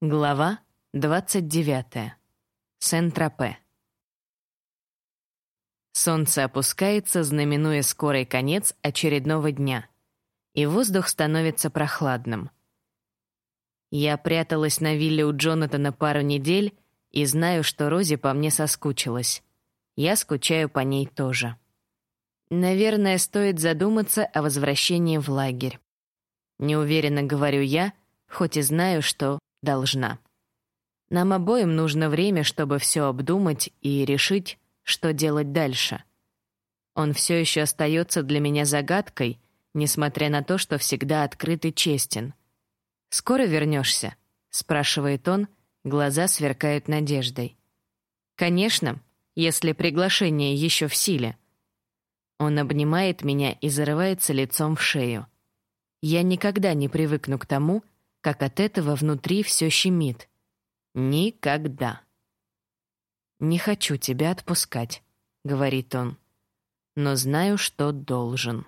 Глава 29. Сент-Тропе. Солнце опускается, знаменуя скорый конец очередного дня, и воздух становится прохладным. Я пряталась на вилле у Джонатана пару недель и знаю, что Рози по мне соскучилась. Я скучаю по ней тоже. Наверное, стоит задуматься о возвращении в лагерь. Неуверенно говорю я, хоть и знаю, что должна. Нам обоим нужно время, чтобы все обдумать и решить, что делать дальше. Он все еще остается для меня загадкой, несмотря на то, что всегда открыт и честен. «Скоро вернешься?» — спрашивает он, глаза сверкают надеждой. «Конечно, если приглашение еще в силе». Он обнимает меня и зарывается лицом в шею. Я никогда не привыкну к тому, как от этого внутри все щемит. Никогда. «Не хочу тебя отпускать», — говорит он, «но знаю, что должен».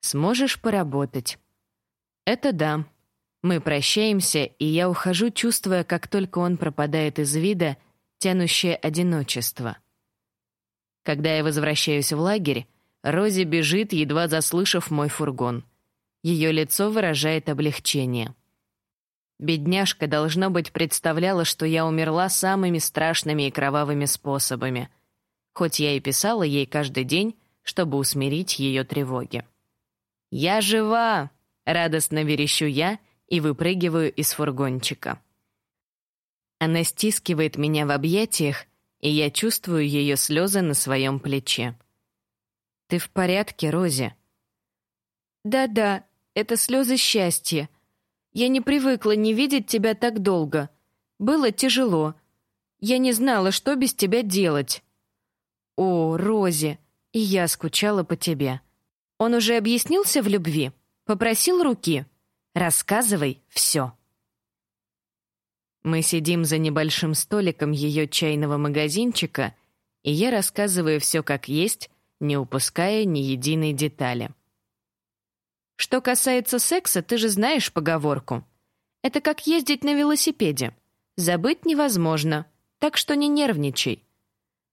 «Сможешь поработать?» «Это да». Мы прощаемся, и я ухожу, чувствуя, как только он пропадает из вида, тянущее одиночество. Когда я возвращаюсь в лагерь, Рози бежит, едва заслышав мой фургон — ее лицо выражает облегчение. Бедняжка, должно быть, представляла, что я умерла самыми страшными и кровавыми способами, хоть я и писала ей каждый день, чтобы усмирить ее тревоги. «Я жива!» — радостно верещу я и выпрыгиваю из фургончика. Она стискивает меня в объятиях, и я чувствую ее слезы на своем плече. «Ты в порядке, Рози?» «Да-да, это слезы счастья. Я не привыкла не видеть тебя так долго. Было тяжело. Я не знала, что без тебя делать. О, Рози, и я скучала по тебе. Он уже объяснился в любви? Попросил руки? Рассказывай все. Мы сидим за небольшим столиком ее чайного магазинчика, и я рассказываю все как есть, не упуская ни единой детали. Что касается секса, ты же знаешь поговорку. Это как ездить на велосипеде. Забыть невозможно, так что не нервничай.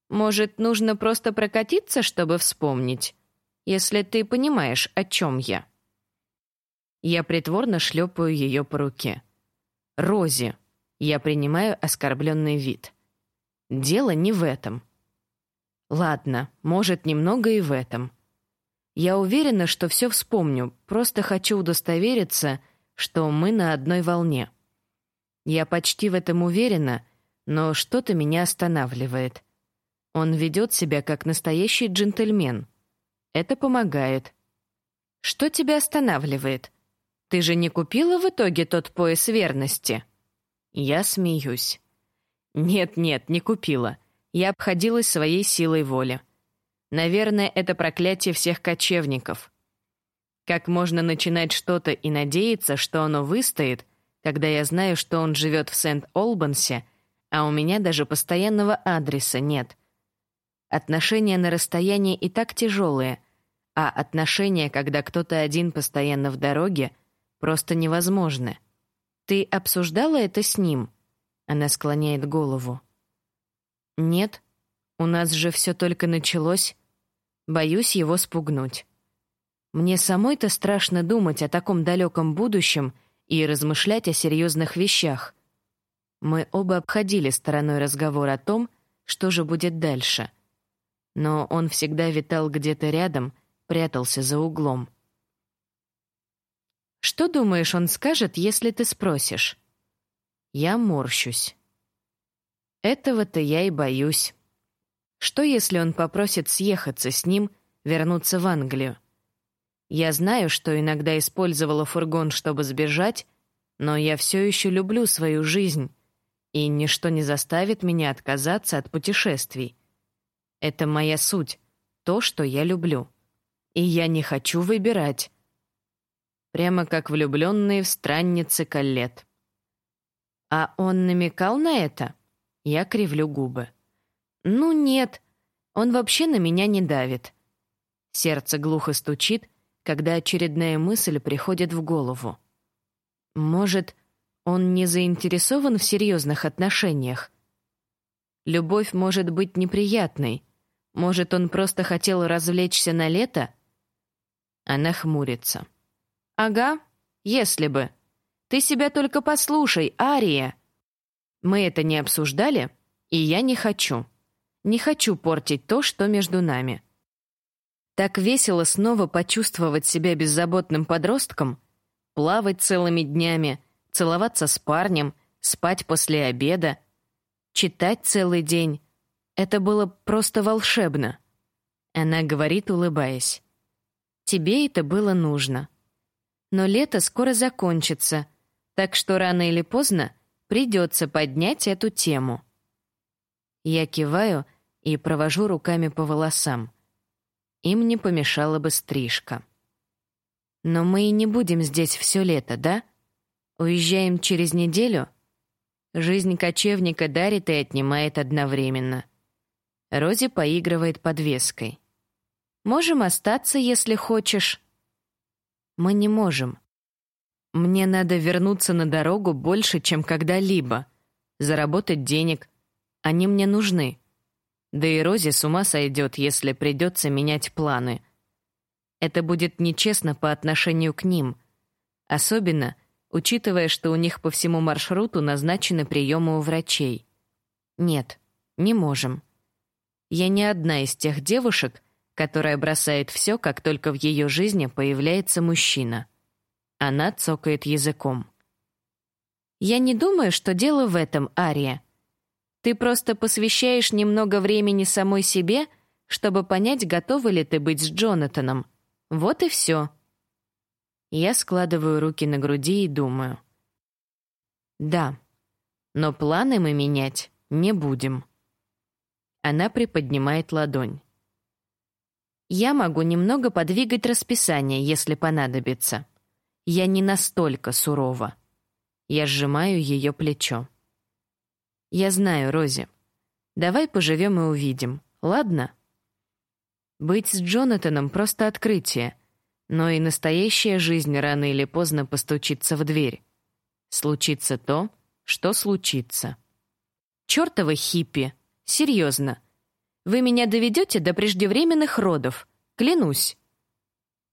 Может, нужно просто прокатиться, чтобы вспомнить, если ты понимаешь, о чем я. Я притворно шлепаю ее по руке. Рози. Я принимаю оскорбленный вид. Дело не в этом. Ладно, может, немного и в этом. Я уверена, что все вспомню, просто хочу удостовериться, что мы на одной волне. Я почти в этом уверена, но что-то меня останавливает. Он ведет себя как настоящий джентльмен. Это помогает. Что тебя останавливает? Ты же не купила в итоге тот пояс верности? Я смеюсь. Нет-нет, не купила. Я обходилась своей силой воли. Наверное, это проклятие всех кочевников. Как можно начинать что-то и надеяться, что оно выстоит, когда я знаю, что он живет в Сент-Олбансе, а у меня даже постоянного адреса нет. Отношения на расстоянии и так тяжелые, а отношения, когда кто-то один постоянно в дороге, просто невозможны. Ты обсуждала это с ним? Она склоняет голову. Нет, у нас же все только началось. Боюсь его спугнуть. Мне самой-то страшно думать о таком далеком будущем и размышлять о серьезных вещах. Мы оба обходили стороной разговор о том, что же будет дальше. Но он всегда витал где-то рядом, прятался за углом. Что думаешь, он скажет, если ты спросишь? Я морщусь. Этого-то я и боюсь. Что, если он попросит съехаться с ним, вернуться в Англию? Я знаю, что иногда использовала фургон, чтобы сбежать, но я все еще люблю свою жизнь, и ничто не заставит меня отказаться от путешествий. Это моя суть, то, что я люблю. И я не хочу выбирать. Прямо как влюбленные в странницы Каллет. А он намекал на это? Я кривлю губы. «Ну нет, он вообще на меня не давит». Сердце глухо стучит, когда очередная мысль приходит в голову. «Может, Он не заинтересован в серьезных отношениях. Любовь может быть неприятной. Может, он просто хотел развлечься на лето? Она хмурится. Ага, если бы. Ты себя только послушай, Ария. Мы это не обсуждали, и я не хочу. Не хочу портить то, что между нами. Так весело снова почувствовать себя беззаботным подростком, плавать целыми днями, целоваться с парнем, спать после обеда, читать целый день. Это было просто волшебно. Она говорит, улыбаясь. Тебе это было нужно. Но лето скоро закончится, так что рано или поздно придется поднять эту тему. Я киваю и провожу руками по волосам. Им не помешала бы стрижка. Но мы и не будем здесь все лето, да? Уезжаем через неделю? Жизнь кочевника дарит и отнимает одновременно. Рози поигрывает подвеской. Можем остаться, если хочешь. Мы не можем. Мне надо вернуться на дорогу больше, чем когда-либо. Заработать денег. Они мне нужны. Да и Рози с ума сойдет, если придется менять планы. Это будет нечестно по отношению к ним, особенно учитывая, что у них по всему маршруту назначены приемы у врачей. Нет, не можем. Я не одна из тех девушек, которая бросает все, как только в ее жизни появляется мужчина. Она цокает языком. Я не думаю, что дело в этом, Ария. Ты просто посвящаешь немного времени самой себе, чтобы понять, готова ли ты быть с Джонатаном. Вот и все. Я складываю руки на груди и думаю. Да, но планы мы менять не будем. Она приподнимает ладонь. Я могу немного подвигать расписание, если понадобится. Я не настолько сурова. Я сжимаю ее плечо. Я знаю, Рози. Давай поживем и увидим. Ладно? Быть с Джонатаном просто открытие, но и настоящая жизнь рано или поздно постучится в дверь. Случится то, что случится. Чёртовы хиппи. Серьезно. Вы меня доведете до преждевременных родов. Клянусь.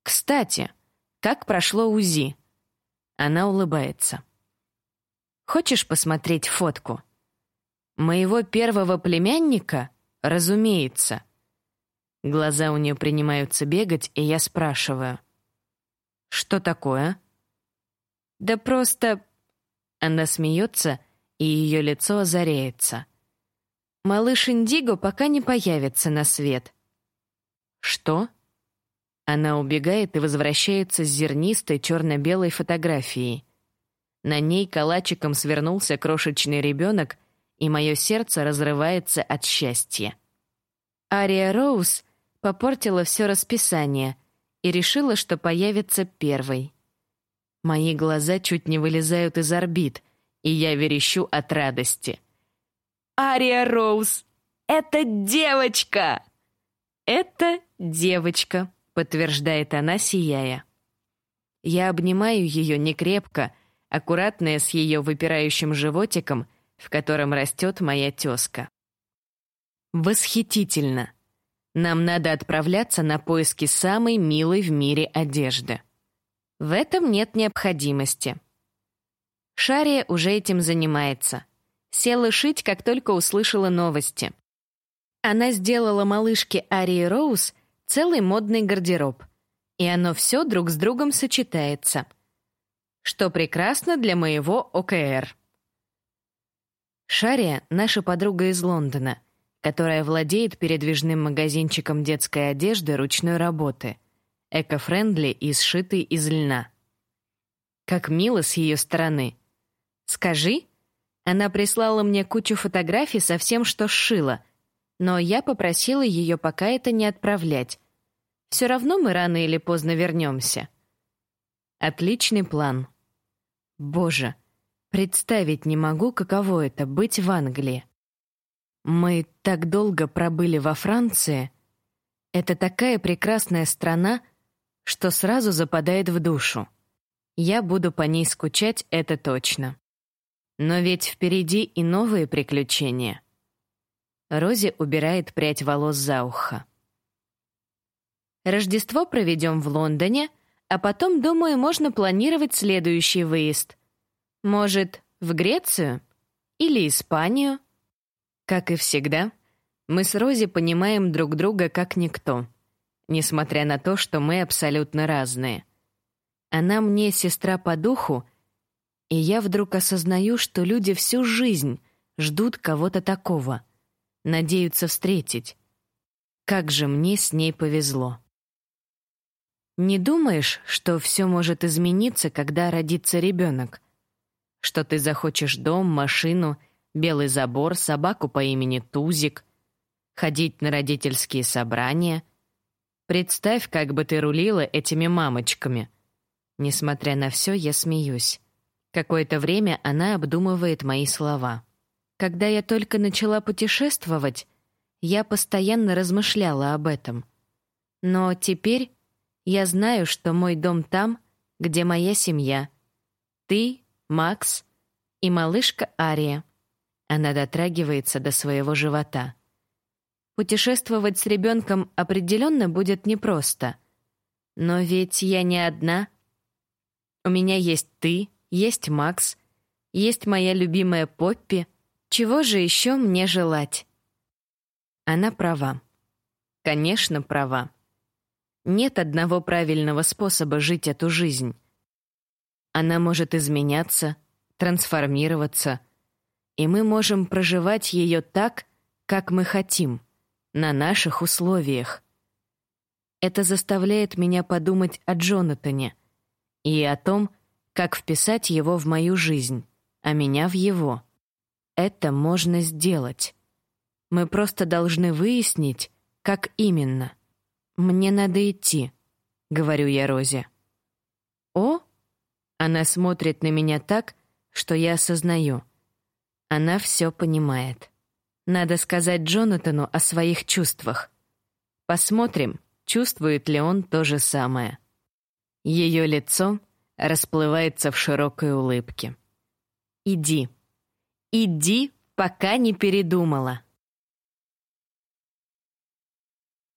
Кстати, как прошло УЗИ? Она улыбается. Хочешь посмотреть фотку? Моего первого племянника? Разумеется. Глаза у нее принимаются бегать, и я спрашиваю: "Что такое?" "Да просто..." Она смеется, и ее лицо озаряется. Малыш Индиго пока не появится на свет. Что? Она убегает и возвращается с зернистой черно-белой фотографией. На ней калачиком свернулся крошечный ребенок и мое сердце разрывается от счастья. Ария Роуз попортила все расписание и решила, что появится первой. Мои глаза чуть не вылезают из орбит, и я верещу от радости. «Ария Роуз! Это девочка!» «Это девочка», — подтверждает она, сияя. Я обнимаю ее не крепко, аккуратная с ее выпирающим животиком — в котором растет моя тезка. Восхитительно. Нам надо отправляться на поиски самой милой в мире одежды. В этом нет необходимости. Шария уже этим занимается. Села шить, как только услышала новости. Она сделала малышке Арии Роуз целый модный гардероб, и оно все друг с другом сочетается, что прекрасно для моего ОКР. Шария — наша подруга из Лондона, которая владеет передвижным магазинчиком детской одежды ручной работы, эко-френдли и сшитый из льна. Как мило с ее стороны. Скажи, она прислала мне кучу фотографий со всем, что сшила, но я попросила ее пока это не отправлять. Все равно мы рано или поздно вернемся. Отличный план. Боже, Представить не могу, каково это — быть в Англии. Мы так долго пробыли во Франции. Это такая прекрасная страна, что сразу западает в душу. Я буду по ней скучать, это точно. Но ведь впереди и новые приключения. Рози убирает прядь волос за ухо. Рождество проведем в Лондоне, а потом, думаю, можно планировать следующий выезд. Может, в Грецию или Испанию? Как и всегда, мы с Рози понимаем друг друга как никто, несмотря на то, что мы абсолютно разные. Она мне сестра по духу, и я вдруг осознаю, что люди всю жизнь ждут кого-то такого, надеются встретить. Как же мне с ней повезло. Не думаешь, что все может измениться, когда родится ребенок? Что ты захочешь дом, машину, белый забор, собаку по имени Тузик, ходить на родительские собрания? Представь, как бы ты рулила этими мамочками. Несмотря на все, я смеюсь. Какое-то время она обдумывает мои слова. Когда я только начала путешествовать, я постоянно размышляла об этом. Но теперь я знаю, что мой дом там, где моя семья. Ты, Макс и малышка Ария. Она дотрагивается до своего живота. Путешествовать с ребенком определенно будет непросто. Но ведь я не одна. У меня есть ты, есть Макс, есть моя любимая Поппи. Чего же еще мне желать? Она права. Конечно, права. Нет одного правильного способа жить эту жизнь. Она может изменяться, трансформироваться, и мы можем проживать ее так, как мы хотим, на наших условиях. Это заставляет меня подумать о Джонатане и о том, как вписать его в мою жизнь, а меня в его. Это можно сделать. Мы просто должны выяснить, как именно. Мне надо идти, говорю я Розе. О, она смотрит на меня так, что я осознаю. Она все понимает. Надо сказать Джонатану о своих чувствах. Посмотрим, чувствует ли он то же самое. Ее лицо расплывается в широкой улыбке. Иди. Иди, пока не передумала.